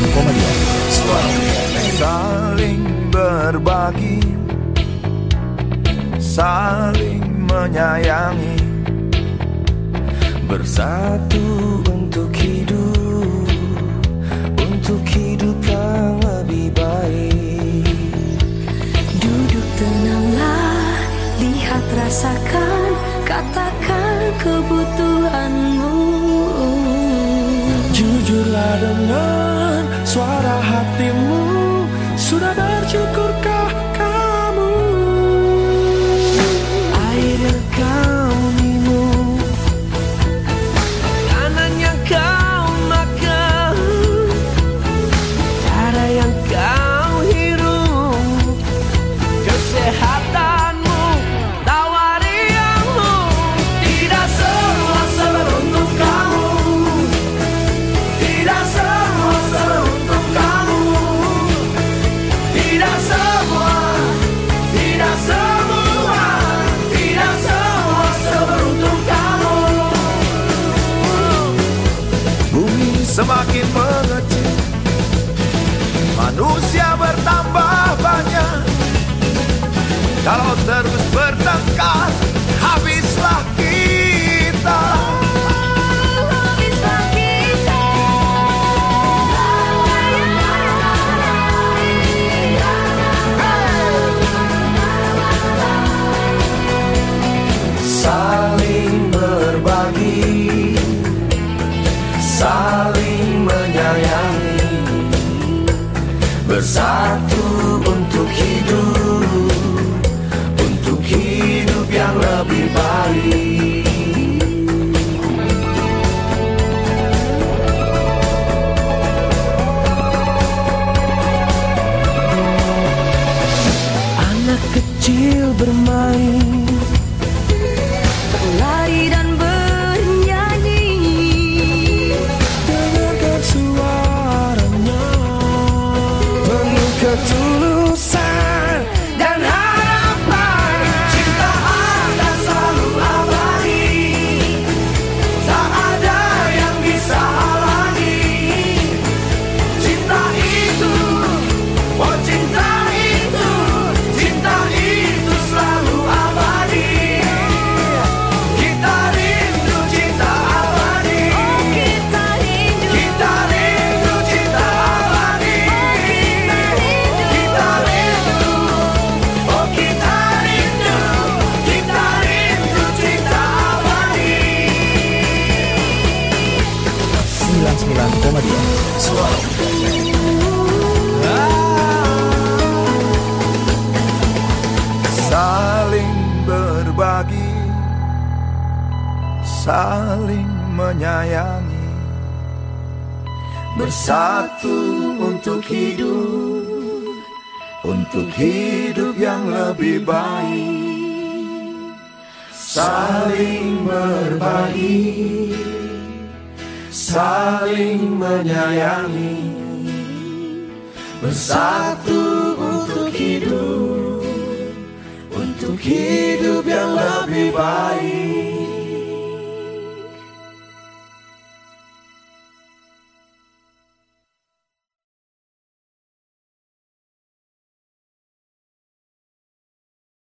Komedian Saling berbagi. Saling menyayangi. Bersatu untuk hidup. Untuk hidup yang lebih baik. Duduk tenanglah, lihat rasakan, katakan kebutuhanmu. Jujurlah dengan hatimu Sudah bersyukurkah bertambah banyak. Kalau terus bertengkar bersatu untuk hidup, 99 Komedian Saling berbagi Saling menyayangi. Bersatu untuk hidup Untuk hidup yang lebih baik. Saling berbagi Saling menyayangi. Bersatu untuk hidup Untuk hidup yang lebih baik